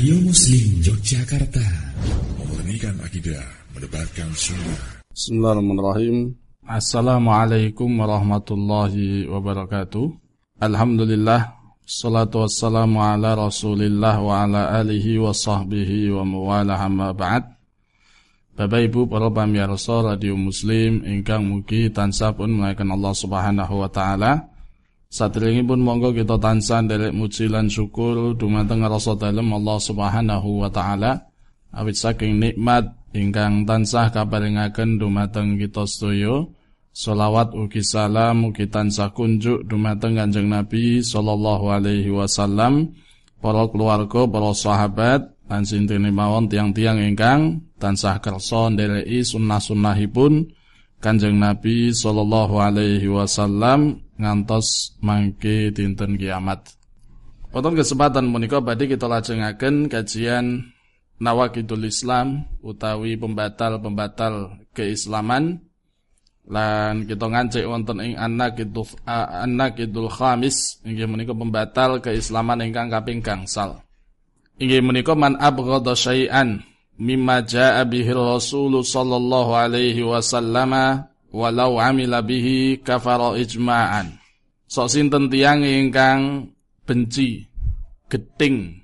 Radio Muslim Yogyakarta. Memurnikan akidah Mendebarkan sunnah. Bismillahirrahmanirrahim. Assalamualaikum warahmatullahi wabarakatuh. Alhamdulillah Salatu wassalamu ala rasulillah Wa ala alihi wa sahbihi Wa muwala hamma ba'd. Bapak Ibu para pemirsa Radio Muslim ingkang mugi tansah pun melayakan Allah Subhanahu wa taala pun monggo kita tansah nderek muji lan syukur dumateng rasa dalem Allah Subhanahu wa taala. Awit saking nikmat ingkang tansah kaparingaken dumateng kita sedaya. Salawat ugi salam ugi tansah kunjuk dumateng Kanjeng Nabi sallallahu alaihi wasallam para keluarga para sahabat lan sintene mawon tiang-tiang ingkang tansah kersa ndereki sunnah-sunnahipun Kanjeng Nabi sallallahu alaihi wasallam ngantos mangke dinten kiamat. Wonten kesempatan menika badhe kita lajengaken kajian Nawakidul Islam utawi pembatal-pembatal keislaman lan kita ngancik wonten ing An-Naqidul An-Naqidul Khamis inggih menika pembatal keislaman ingkang kaping gangsal. Inggih menika man abghadha syai'an mimma jaa bihi Rasul sallallahu alaihi wasallama walau amila bihi kafara ijma'an. Sok sinten tiyang ingkang benci geting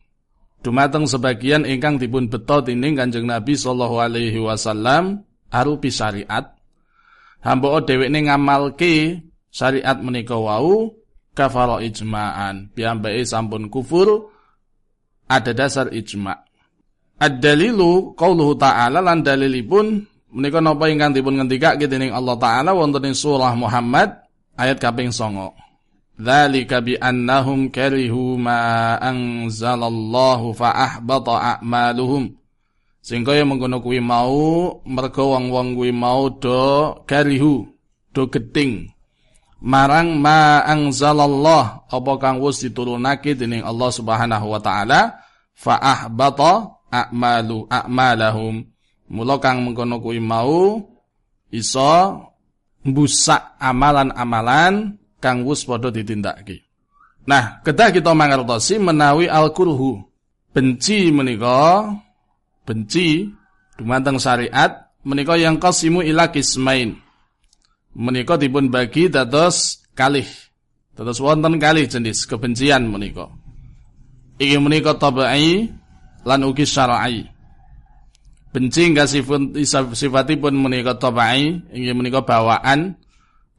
dumateng sebagian ingkang dipun beto dening Kanjeng Nabi sallallahu alaihi wasallam arupi syariat. Hamba dhewekne ngamalke syariat menika wau kafara ijma'an. Piyambake sampun kufur ada dasar ijma'. Ad-dalilu qauluhu ta'ala lan dalilipun menika napa ingkang dipun ngendikake dening Allah taala wonten surah Muhammad ayat kaping 9. Dzalika bi annahum karihu ma anzalallahu fa ahbata a'maluhum. Sing kaya mengkono kuwi mau mergo wong-wong kuwi mau do karihu, do geding marang ma anzalallah apa kang wis diturunake dening Allah Subhanahu wa taala fa ahbata a'malu a'malahum Mula kang mengkono kuwi mau iso mbusak amalan-amalan kang wis padha ditindakake. Nah, kedah kita mangertosi menawi al-kurhu. Benci menika benci dumateng syariat menika yang qasimu ila kismain. Menika dipun bagi dados kalih. Dados wonten kalih jenis kebencian menika. Iki menika tabai lan ugi syar'i benci enggak sifat sifatipun menika tabai inggih menika bawaan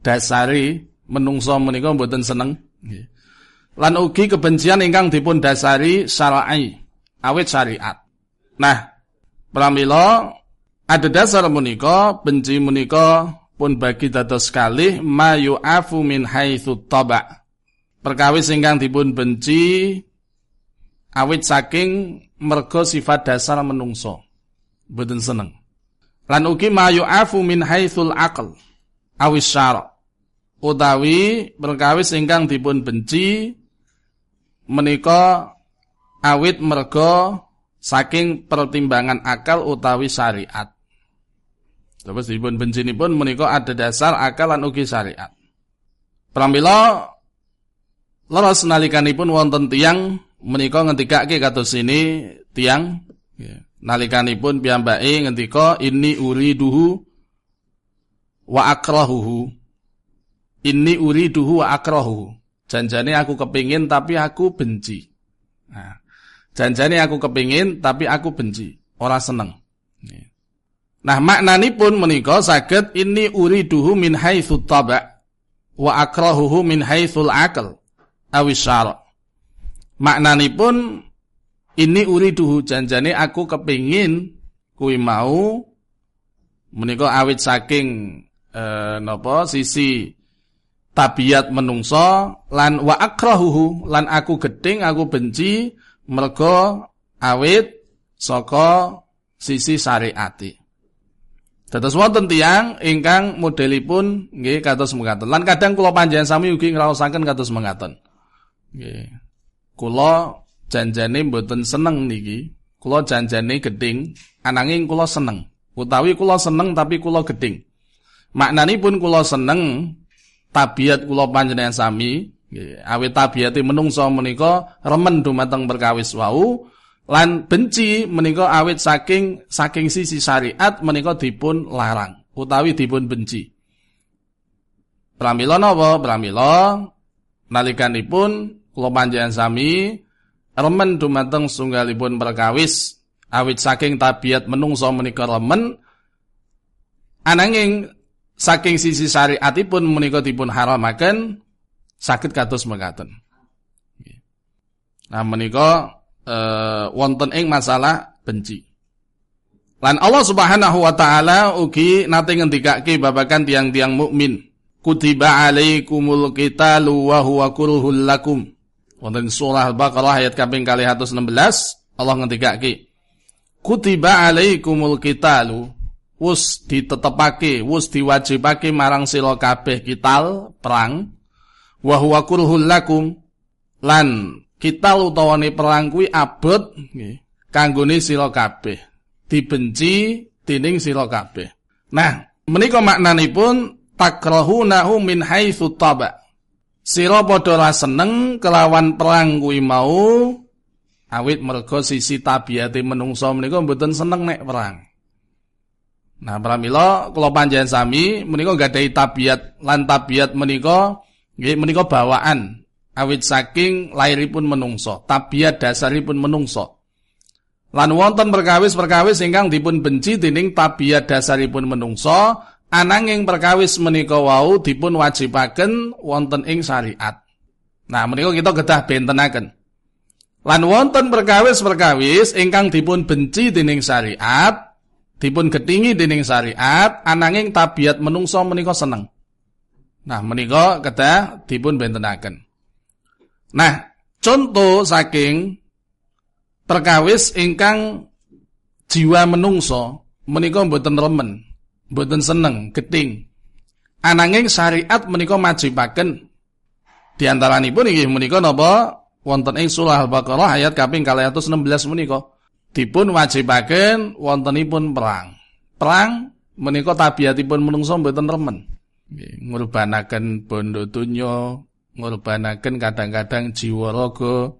dasari menungso menika mboten seneng. Lan ugi kebencian ingkang dipun dasari syar'i awit syariat. Nah pramila ada dasar menika benci menika pun bagi dados sekali mayu afu min haitsu taba perkawis ingkang dipun benci awit saking mergo sifat dasar menungso boten seneng. Lan ugi ma yu'afu min haitsul aql awis syara. Utawi perkawis ingkang dipun benci menika awit merga saking pertimbangan akal utawi syariat. Terus dipun pun menika ada dasar akal lan ugi syariat. Pramila leres nalikanipun wonten tiang menika ngendikake kados sini tiang yeah nalikanipun piyambake ngendika inni uriduhu wa akrahuhu. Inni uriduhu wa akrahuhu. Janjane aku kepingin tapi aku benci. Nah janjane aku kepingin tapi aku benci. Ora seneng. Nah maknanipun menika saged inni uriduhu min haitsu taba wa akrahuhu min haitsul aql. Awis syara maknanipun ini uri duhu janjane aku kepingin kui mau menika awit saking e, napa sisi tabiat menungso lan wa akrahuhu lan aku geding aku benci mergo awit saka sisi syariati. Dados wonten tiyang ingkang modelipun nggih kados mekaten. Lan kadang kula panjenengan sami ugi ngraosaken kados mekaten. Nggih. Kula janjane mboten seneng niki. Kula janjane geding, ananging kula seneng. Utawi kula seneng tapi kula geding. Maknanipun kula seneng tabiat kula panjenengan sami, awit tabiate menungso menika remen dumateng perkawis wau, Lan benci menika awit saking saking sisi syariat menika dipun larang utawi dipun benci. Pramila napa? Pramila nalikanipun kula panjenengan sami remen dumateng sunggalipun perkawis awit saking tabiat menungso menika remen ananging saking sisi syariatipun menika dipun haramaken sakit kados mekaten. Nah menika uh, wonten ing masalah benci. Lan Allah Subhanahu wa taala ugi nate ngendikake babakan tiang-tiang mukmin. Kutiba alaikumul qitalu wa huwa kurhul lakum. Wonten surah Al-Baqarah ayat kaping 216 Allah ngendikake. Kutiba alaikumul qitalu wus ditetepake, wus diwajibake marang sira kabeh kital perang. Wa huwa kurhul lakum lan kita utawane perang kuwi abot nggih kanggone sira kabeh dibenci dening sira kabeh. Nah menika maknanipun takrahunahu min haitsu taba sira padha seneng kelawan perang kuwi mau awit mergo sisi tabiate menungso menika mboten seneng nek perang Nah, pramila kula panjenengan sami menika gadahi tabiat lan tabiat menika nggih menika bawaan awit saking lairipun menungso, tabiat dasaripun menungso. Lan wonten perkawis-perkawis ingkang dipun benci dening tabiat dasaripun menungso, ananging perkawis menika wau dipun wajibaken wonten ing syariat. Nah, menika kita kedah bentenaken. Lan wonten perkawis-perkawis ingkang dipun benci dening syariat, dipun getingi dening syariat, ananging tabiat menungso menika seneng. Nah, menika kedah dipun bentenaken. Nah, contoh saking perkawis ingkang jiwa menungso menika mboten remen, mboten seneng, geting. Ananging syariat menika majibaken di antaranipun inggih menika napa wonten ing surah Al-Baqarah ayat kaping 216 menika dipun wajibaken wontenipun perang. Perang menika tabiatipun menungso mboten remen. Nggih, ngurbanaken bondo donya, ngorbanaken kadang-kadang jiwa raga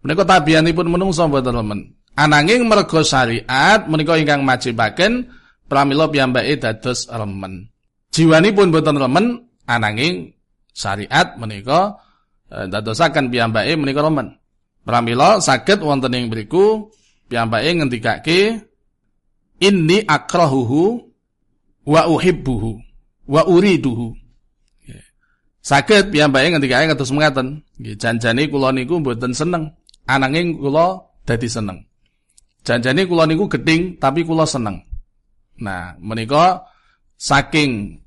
menika tabianipun menungso mboten remen ananging mergo syariat menika ingkang majibaken pramila piyambake dados remen. Jiwanipun mboten remen ananging syariat menika eh, dadosaken piyambake menika remen. Pramila saged wonten ing mriku piyambake ngendikake inni akrahuhu wa uhibbuhu wa uriduhu. Saged piyambake ngendikake kados mekaten, nggih janjane kula niku mboten seneng, ananging kula dadi seneng. Janjane kula niku geding tapi kula seneng. Nah, menika saking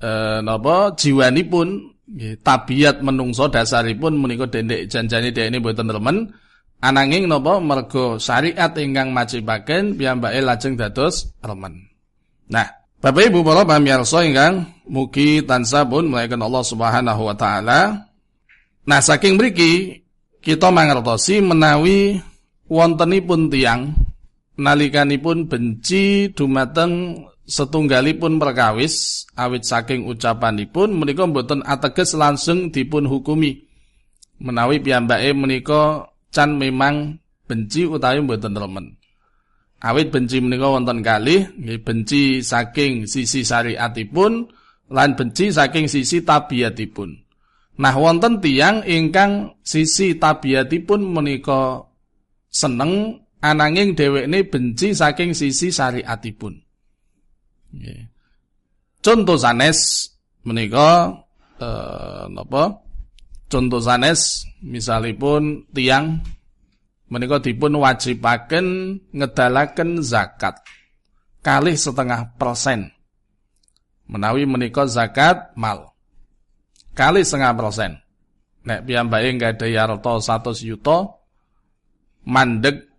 eh napa jiwanipun nggih tabiat menungso dasaripun menika dendek janjane dhekne mboten remen, ananging napa mergo syariat ingkang majibaken piyambake lajeng dados remen. Nah, Bapak Ibu para pamirsa ingkang mugi tansah pun melayakan Allah Subhanahu wa taala. Nah, saking mriki kita mangertosi menawi wontenipun tiang nalikanipun benci dumateng setunggalipun perkawis awit saking ucapanipun menika mboten ateges langsung dipun hukumi. Menawi piyambake menika can memang benci utawi mboten remen. Awit benci menika wonten kalih, benci saking sisi syariatipun lan benci saking sisi tabiatipun. Nah wonten tiang ingkang sisi tabiatipun menika seneng ananging dhewekne benci saking sisi syariatipun. Nggih. Contoh sanes menika eh napa? Contoh sanes misalipun tiang menika dipun wajibaken ngedalaken zakat kalih setengah persen menawi menika zakat mal kalih setengah persen nek piyambake nggada yarta 100 yuta mandek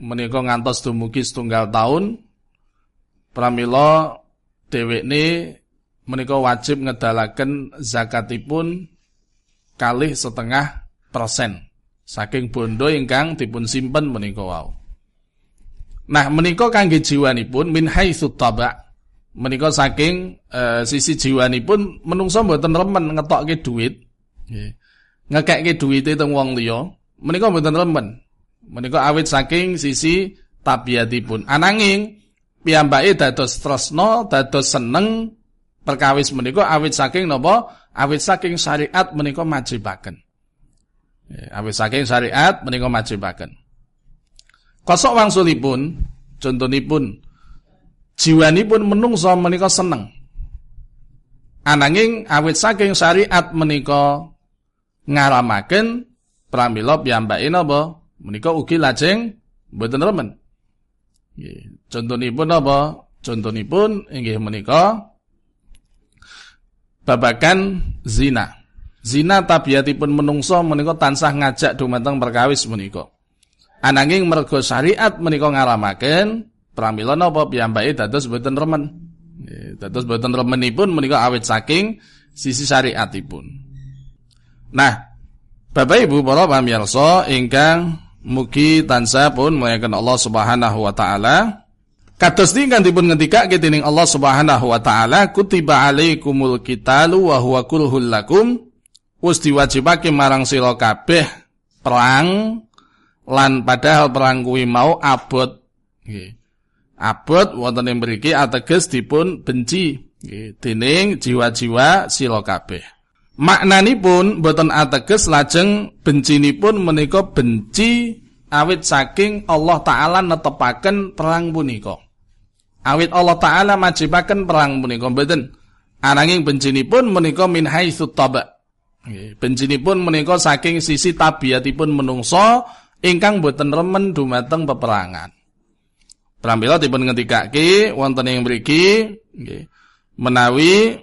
menika ngantos dumugi setunggal tahun pramila dhewekne menika wajib ngedalaken zakatipun kalih setengah persen saking bondo ingkang dipun simpen menika wau. Nah, menika kangge jiwanipun min haitsu taba. Menika saking e, sisi jiwanipun menungso mboten remen ngetokke duit. Nggih. Ngekekke duwite teng wong liya, menika mboten remen. Menika awit saking sisi tabiatipun. Ananging piyambake dados tresna, dados seneng perkawis menika awit saking napa? Awit saking syariat menika majibaken. Ya, awit saking syariat menika majibaken. Kosok wangsulipun, contonipun jiwanipun menungso menika seneng. Ananging awit saking syariat menika ngaramaken pramila piyambake napa? Menika ugi lajeng mboten remen. Nggih. Contonipun apa? Contonipun inggih menika babakan zina. Zina tabiatipun menungso menika tansah ngajak dumateng perkawis menika. Ananging mergo syariat menika ngaramaken pramila napa piyambake dados boten remen. Dados boten remenipun menika awit saking sisi syariatipun. Nah, Bapak Ibu para pamirsa ingkang mugi tansah pun muliakan Allah Subhanahu wa taala. Kados kan dipun ngendika dening Allah Subhanahu wa taala kutiba alaikumul qitalu wa huwa kulhul lakum. Wis diwajibake marang sira kabeh perang lan padahal perang kuwi mau abot. Nggih. Abot wonten ing mriki ateges dipun benci. Nggih. Dening jiwa-jiwa sira kabeh. Maknanipun boten ateges lajeng bencinipun menika benci awit saking Allah taala netepaken perang punika. Awit Allah Ta'ala majibaken perang menika mboten. Ananging bencinipun menika min haitsu taba. Bencinipun menika saking sisi tabiatipun menungso ingkang boten remen dumateng peperangan. Pramila dipun ngendikake wonten ing mriki nggih menawi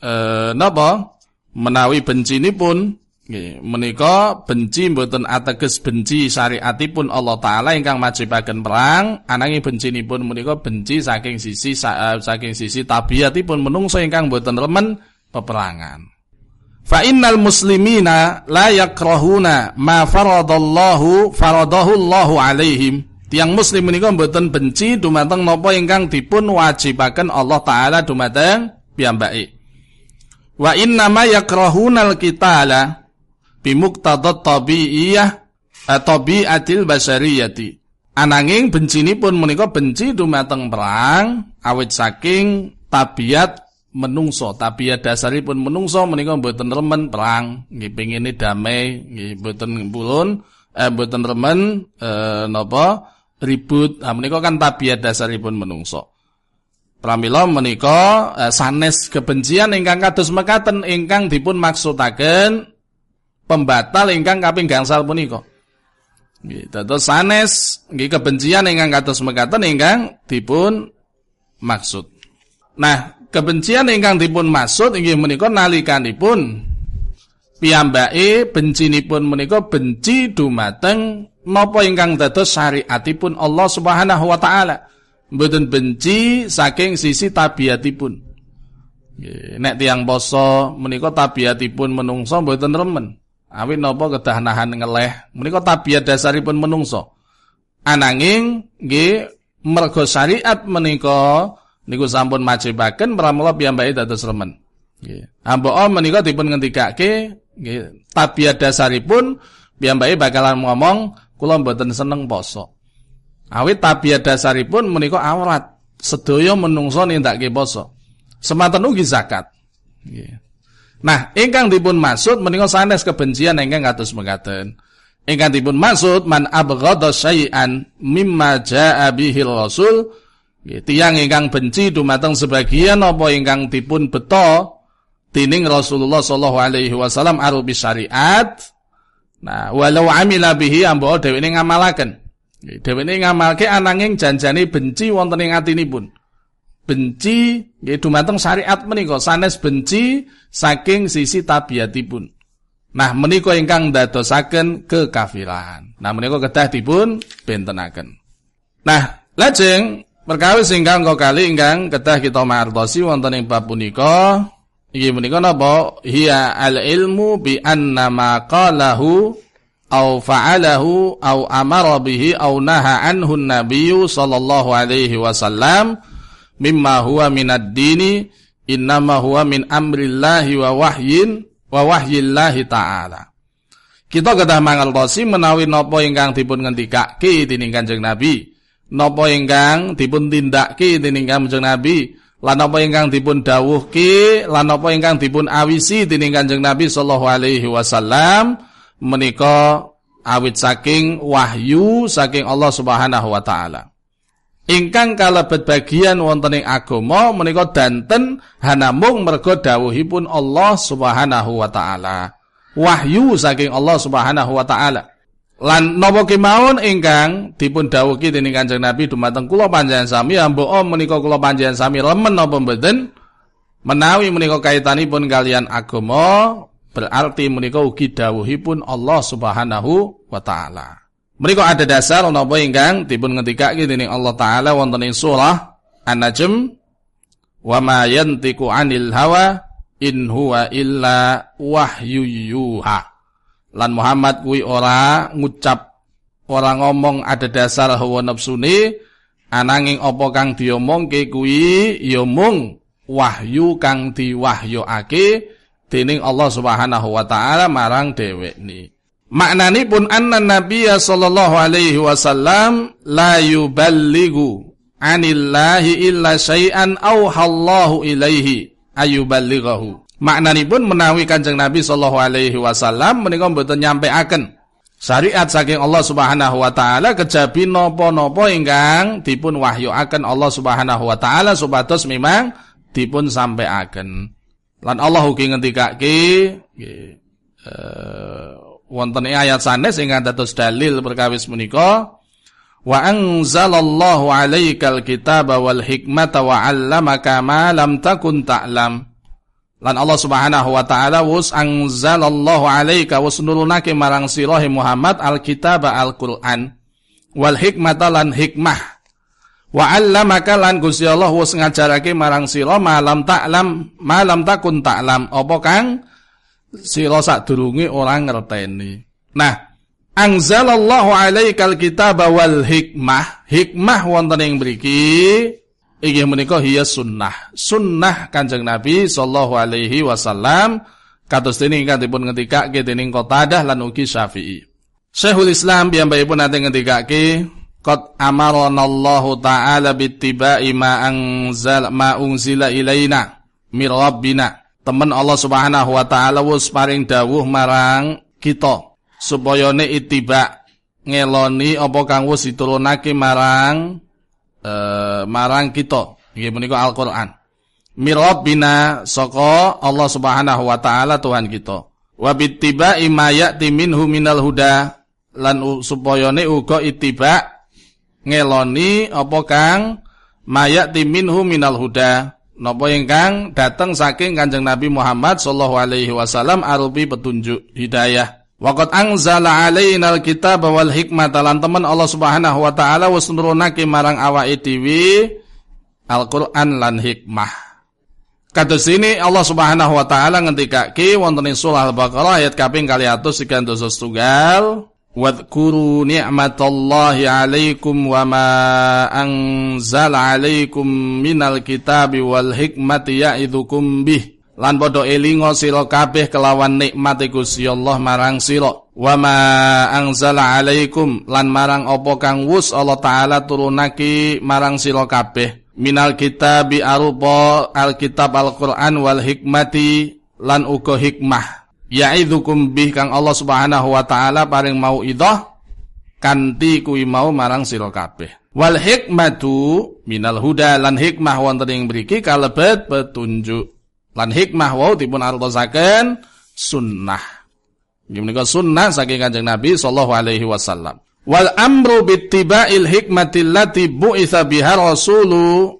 eh napa menawi bencinipun Nggih, menika benci mboten ateges benci syariatipun Allah taala ingkang majibaken perang, ananging bencinipun menika benci saking sisi eh, saking sisi tabiatipun menungso ingkang mboten remen peperangan. Fa innal muslimina la yakrahuna ma faradallahu faradahu Allahu alaihim. Tiang muslim menika mboten benci dumateng napa ingkang dipun wajibaken Allah taala dumateng piyambake. Wa inna ma yakrahunal qitala bimuqtadat tabi'iyah eh, tabi'atil basariyati. Ananging bencinipun menika benci dumateng perang awit saking tabiat menungso, tabiat dasaripun menungso menika mboten remen perang, nggih pengine damai, nggih mboten eh mboten remen eh napa ribut. Nah menika kan tabiat dasaripun menungso. Pramila menika eh, sanes kebencian ingkang kados mekaten ingkang dipun maksudaken pembatal ingkang kaping gangsal punika. Nggih, dados sanes nggih kebencian ingkang kados mekaten ingkang dipun maksud. Nah, kebencian ingkang dipun maksud inggih menika nalikanipun piyambake bencinipun menika benci dumateng napa ingkang dados syariatipun Allah Subhanahu wa taala. Mboten benci saking sisi tabiatipun. Nek tiyang poso menika tabiatipun menungso mboten remen. Awit napa kedah nahan ngeleh menika tabiat dasaripun menungso. Ananging nggih mergo syariat menika niku sampun majibaken pramila piyambake dados remen. Nggih. Amboka menika dipun ngendikake nggih tabiat dasaripun piyambake bakalan ngomong kula mboten seneng poso. Awit tabiat dasaripun menika awrat. Sedaya menungso nindakake poso. Semanten ugi zakat. Nah, ingkang dipun maksud menika sanes kebencian ingkang kados mekaten. Ingkang dipun maksud man abghadha syai'an mimma jaa bihi rasul tiyang ingkang benci dumateng sebagian apa ingkang dipun beto tining Rasulullah sallallahu alaihi wasallam arupi syariat. Nah, walau amila bihi ambo dheweke ngamalaken. Dheweke ngamalke ananging janjane benci wonten ing atinipun benci nggih dumateng syariat menika sanes benci saking sisi tabiatipun. Nah menika ingkang dadosaken kekafiran. Nah menika kedah dipun bentenaken. Nah lajeng perkawis ingkang kali ingkang kedah kita martosi wonten ing bab punika iki menika napa hiya al ilmu bi anna ma qalahu au fa'alahu au amara bihi au naha anhu nabiyyu sallallahu alaihi wasallam mimma huwa minad dini innama huwa min amrillahi wa wahyin wa wahyillahi ta'ala. Kita kedah mangertosi menawi napa ingkang dipun ngendikake dening Kanjeng Nabi, napa ingkang dipun tindakake dening Kanjeng Nabi, lan napa ingkang dipun dawuhke, lan napa ingkang dipun awisi dening Kanjeng Nabi sallallahu alaihi wasallam menika awit saking wahyu saking Allah Subhanahu wa taala. Ingkang kalebet bagian wonten ing agama menika danten hanamung merga dawuhipun Allah Subhanahu wa taala wahyu saking Allah Subhanahu wa taala. Lan napa kemawon ingkang dipun dawuhi dening Kanjeng Nabi dumateng kula panjenengan sami ambo menika kula panjenengan sami remen napa mboten menawi menika kaitanipun kalian agama berarti menika ugi dawuhipun Allah Subhanahu wa taala. Menika ada dasar napa ingkang dipun ngendikake dening Allah taala wonten ing surah An-Najm wa ma yantiqu 'anil hawa in huwa illa wahyu yuha. Lan Muhammad kuwi ora ngucap ora ngomong ada dasar hawa nafsune ananging apa kang diomongke kuwi ya mung wahyu kang diwahyuake dening Allah Subhanahu wa taala marang dhewekne. Maknani pun anna Nabiya sallallahu alaihi wasallam la yuballighu anillahi illa syai'an auhallahu ilaihi ayuballighahu. pun menawi Kanjeng Nabi sallallahu alaihi wasallam menika mboten nyampeaken syariat saking Allah Subhanahu wa taala kejabi napa-napa ingkang dipun wahyuaken Allah Subhanahu wa taala supados memang dipun sampaiaken. Lan Allah ugi ngendikake nggih uh, wonten ayat sanes ingkang dados dalil perkawis menika Wa anzalallahu 'alaikal kitaba wal hikmata wa 'allamaka ma lam takun ta'lam. Lan Allah Subhanahu wa taala wus anzalallahu 'alaika wus nurunake marang sira Muhammad alkitaba alquran wal hikmata lan hikmah. Wa 'allamaka lan Gusti Allah wus ngajarake marang sira malam ta'lam malam takun ta'lam apa kang sira sadurunge ora ngerteni. Nah, Angzalallahu alaikal kitab wal hikmah. Hikmah wonten ing mriki inggih menika hiya sunnah. Sunnah Kanjeng Nabi sallallahu alaihi wasallam kados dene ingkang dipun ngendikake dening Qatadah lan ugi Syafi'i. Syekhul Islam piyambakipun nate ngendikake Qad amaranallahu ta'ala bittiba'i ma anzal ma unzila ilaina mir rabbina. Temen Allah Subhanahu wa taala wis paring dawuh marang kita. Supaya ne itiba ngeloni apa kang wis diturunake marang uh, marang kita. Nggih menika Al-Qur'an. Bina saka Allah Subhanahu wa taala Tuhan kita. Wa bittiba ma ya'ti minhu minal huda. Lan supaya ne uga itiba ngeloni apa kang? Mayati minhu minal huda. Napa ingkang dateng saking Kanjeng Nabi Muhammad sallallahu alaihi wasallam arupi petunjuk hidayah. Waqad anzala alaina alkitaba wal hikmata. Lan teman Allah Subhanahu wa taala wis nurunake marang awake dhewe Al-Qur'an lan hikmah. Kados ini Allah Subhanahu wa taala ngendikake wonten ing surah Al-Baqarah ayat kaping 200 ni'matallahi alaikum wa ma anzala alaikum minal kitabi wal hikmati ya'idhukum bih. Lan padha elinga sira kabeh kelawan nikmat Gusti Allah marang sira. Wa ma anzala alaikum lan marang apa kang wus Allah taala turunake marang sira kabeh. Minal kitabi arupa alkitab alquran wal hikmati lan uga hikmah ya'idzukum bih kang Allah Subhanahu wa taala paring mau idah kanthi kuwi mau marang sira kabeh wal hikmatu minal huda lan hikmah wonten ing mriki kalebet petunjuk Lan hikmah wau dipun artosaken sunnah. Gimana sunnah saking Kanjeng Nabi sallallahu alaihi wasallam. Wal amru bittiba'il hikmatil lati bu'itsa biha rasulu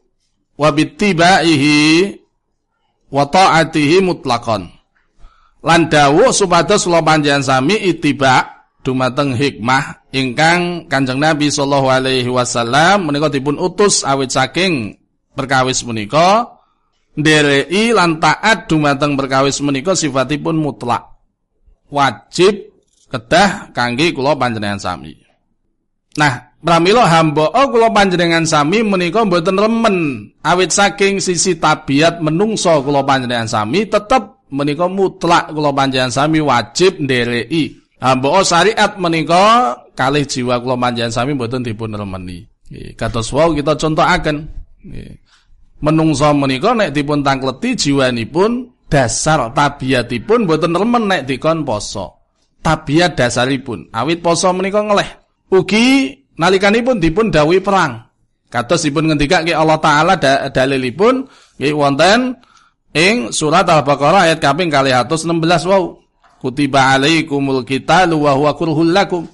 wa bittibaihi wa ta'atihi mutlaqan. Lan dawuh supados kula panjenengan sami ittiba dumateng hikmah ingkang Kanjeng Nabi sallallahu alaihi wasallam menika dipun utus awit saking perkawis menika ndereki lan taat dumateng perkawis menika sifatipun mutlak. Wajib kedah kangge kula panjenengan sami. Nah, pramila hamba oh kula panjenengan sami menika mboten remen awit saking sisi tabiat menungso kula panjenengan sami tetep menika mutlak kula panjenengan sami wajib ndereki Mbok syariat menika kalih jiwa kula panjenengan sami mboten dipun remeni. Kados wau kita contohaken. Nggih. Menungso menika nek dipun tangkleti jiwanipun dasar tabiatipun mboten remen nek dikon poso. Tabiat dasaripun awit poso menika ngeleh. Ugi nalikanipun dipun dawuhi perang. Kados dipun ngendikake Allah taala da, dalilipun nggih wonten ing surat Al-Baqarah ayat kaping 216 wau. Kutiba alaikumul qitalu wa huwa kurhul lakum.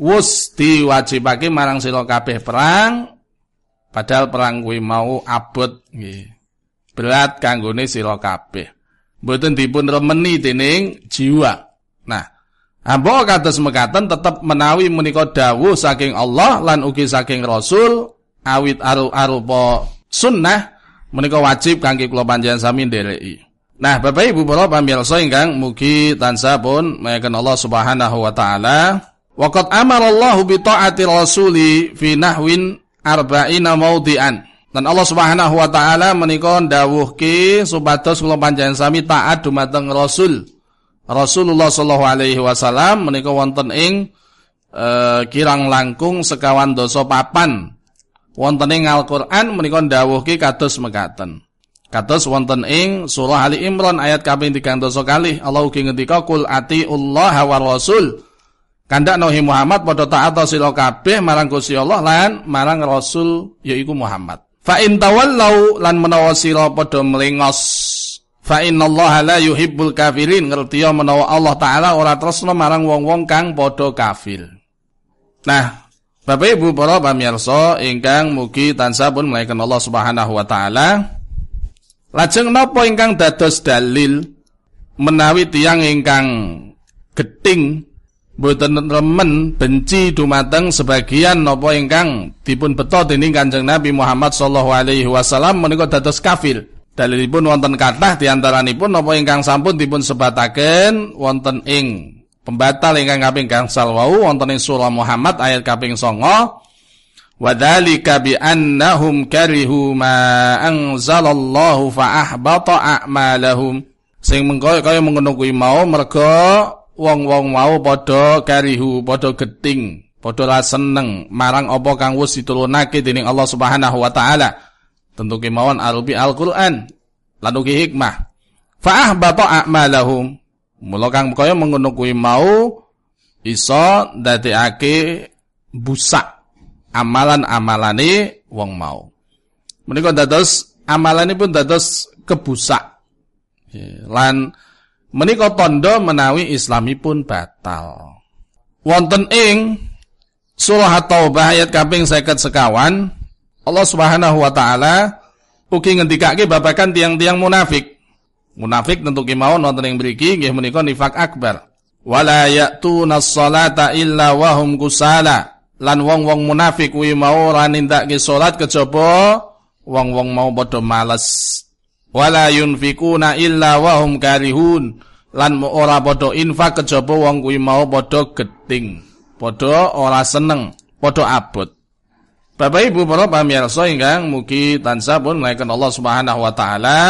Wus diwajibake marang sira kabeh perang padahal perang kuwi mau abot nggih. Berat kanggone sira kabeh. Mboten dipun remeni dening jiwa. Nah, Ambo kados mekaten tetep menawi menika dawuh saking Allah lan ugi saking Rasul awit aru-arupa sunnah menika wajib kangge kula panjenengan sami ndereki. Nah, Bapak Ibu para pamirsa ingkang mugi tansah pun mayaken Allah Subhanahu wa taala waqad amara Allah bi taati rasuli fi nahwin arba'ina maudhi'an. Dan Allah Subhanahu wa taala menika ndawuhke supados kula panjenengan sami taat dumateng Rasul Rasulullah sallallahu alaihi wasallam menika wonten ing e, kirang langkung sekawan dosa papan. Wonten ing Al-Qur'an menika ndawuhke kados mekaten. Kados wonten ing surah Ali Imran ayat kaping 3 dosa kalih Allah ugi ngendika kul Allah wa rasul. Kandak Nabi Muhammad padha taat sira kabeh marang Gusti Allah lan marang Rasul yaiku Muhammad. Fa in tawallau lan menawa sira padha mlengos Fa innallaha la yuhibbul kafirin ngerti menawa Allah taala ora tresna marang wong-wong kang padha kafir. Nah, Bapak Ibu para pamirsa ingkang mugi tansah pun mlayaken Allah Subhanahu wa taala. Lajeng napa ingkang dados dalil menawi tiyang ingkang geting boten remen benci dumateng sebagian napa ingkang dipun beto dening Kanjeng Nabi Muhammad sallallahu alaihi wasallam menika dados kafir. Dalilipun wonten kathah diantaranipun napa ingkang sampun dipun sebataken wonten ing pembatal ingkang kaping gangsal wau wonten ing surah Muhammad ayat kaping 9 Wadzalika bi annahum karihu ma anzalallahu fa ahbata a'malahum. Sing mengko kaya mengono kuwi mau merga wong-wong mau padha karihu padha geting padha la seneng marang apa kang wis ditulunake dening Allah Subhanahu wa taala. Tentu kemauan arupi Al-Qur'an lan ugi hikmah. Fa ahbata a'malahum mula kang kaya mengono kuwi mau iso ndadekake busak amalan-amalane wong mau. Menika dados amalane pun dados kebusak. Lan menika tondo menawi islamipun batal. Wonten ing surah Taubah ayat kaping 50 sekawan Allah Subhanahu wa taala ugi ngendikake babakan tiang-tiang munafik. Munafik tentu kemauan wonten ing mriki nggih menika nifak akbar. Wala ya'tuna sholata illa wa hum kusala. Lan wong-wong munafik kuwi mau ora nindakake salat kejaba wong-wong mau padha males. Wala yunfikuna illa wa hum karihun. Lan ora padha infak kejaba wong kuwi mau padha geting, padha ora seneng, padha abot. Bapak Ibu para pamirsa ingkang mugi tansah pun Allah Subhanahu wa taala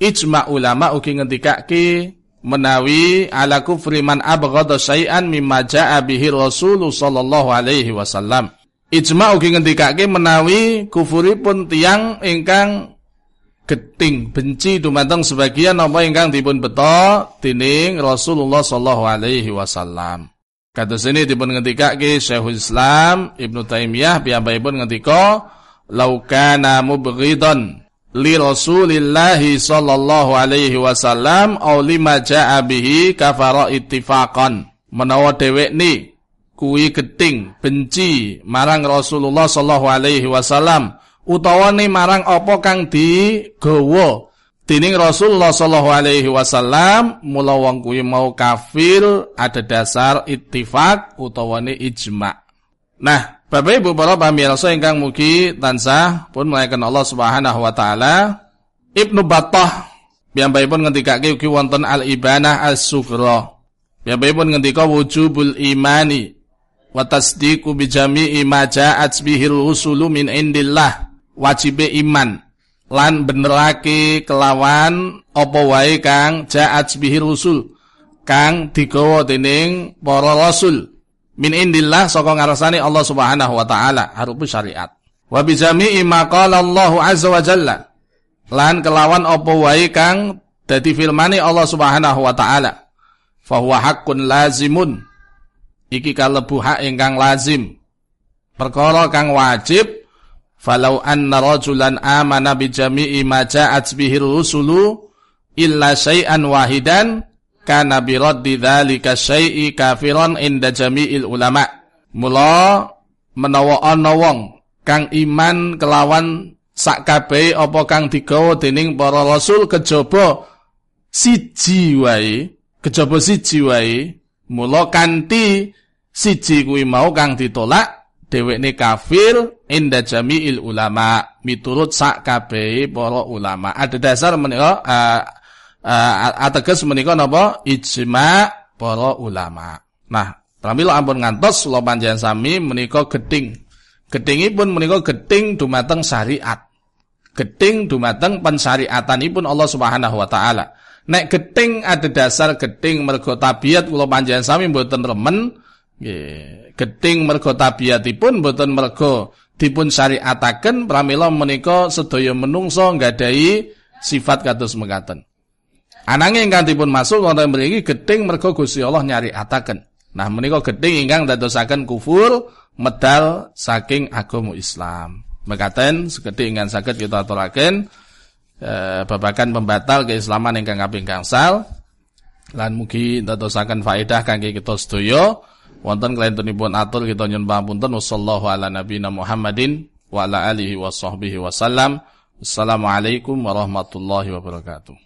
ijma ulama ugi ngendikake menawi ala kufri man abghadha syai'an mimma jaa bihi Rasul sallallahu alaihi wasallam. Ijma ugi ngendikake menawi kufuripun tiang ingkang geting benci dumateng sebagian apa ingkang dipun beto dening Rasulullah sallallahu alaihi wasallam. Kados ini dipun ngendikake Syekhul Islam Ibnu Taimiyah piyambakipun ngendika laukana mubghidan li Rasulillah sallallahu alaihi wasallam aw lima jaa bihi kafara ittifaqan. Menawa dhewek ni kuwi geting benci marang Rasulullah sallallahu alaihi wasallam. Utawa ni marang apa kang digawa? Dining Rasulullah Shallallahu Alaihi Wasallam mula wong kuwi mau kafir ada dasar ittifak utawane ijma. Nah, Bapak Ibu para pamirsa ingkang mugi tansah pun melayakan Allah Subhanahu wa taala. Ibnu Battah piyambakipun ngendikake ugi wonten al-ibanah as-sughra. Piyambakipun ngendika wujubul imani wa tasdiqu bi jami'i ma ja'at bihi rusulu min indillah. Wajib iman lan benerake kelawan apa wae kang ja'at bihi rusul kang digawa dening para rasul min indillah saka ngarsane Allah Subhanahu wa taala. Harupa syariat. Wa bi jami'i ma qala Allah azza wa jalla. Lan kelawan apa wae kang dadi firmane Allah Subhanahu wa taala. Fa huwa haqqun lazimun. Iki kalebu hak ingkang lazim. Perkara kang wajib falau anna rajulan amana bi jami'i ma ja'at bihi rusulu illa syai'an wahidan kana bi raddi dzalika syai'i kafiran inda jami'il ulama. Mula menawa ana wong kang iman kelawan sak kabeh apa kang digawa dening para rasul kejaba siji wae, kejaba siji wae, mula kanthi siji kuwi mau kang ditolak dhewekne kafir inda jami'il ulama miturut sak kabeh para ulama. Ada dasar menika uh, uh, ateges menika napa ijma para ulama. Nah, pramila ampun ngantos kula panjenengan sami menika geding. Gedingipun menika geding dumateng syariat. Geding dumateng pensyariatanipun Allah Subhanahu wa taala. Nek geding ada dasar geding mergo tabiat kula panjenengan sami mboten remen nggih. Geding mergo tabiatipun mboten mergo dipun syariataken pramila menika sedaya menungso nggadahi sifat kados mekaten. Ananging ingkang dipun masuk wonten mriki geding mergo Gusti Allah nyari ataken. Nah menika geding ingkang dadosaken kufur medal saking agama Islam. Mekaten segede ingkang saged kita aturaken eh, babakan pembatal keislaman ingkang kaping gangsal lan mugi dadosaken faedah kangge kita sedaya wonten kelentunipun atur kita nyuwun pangapunten wasallallahu ala nabiyina Muhammadin wa ala alihi washabbihi wasallam. Assalamualaikum warahmatullahi wabarakatuh.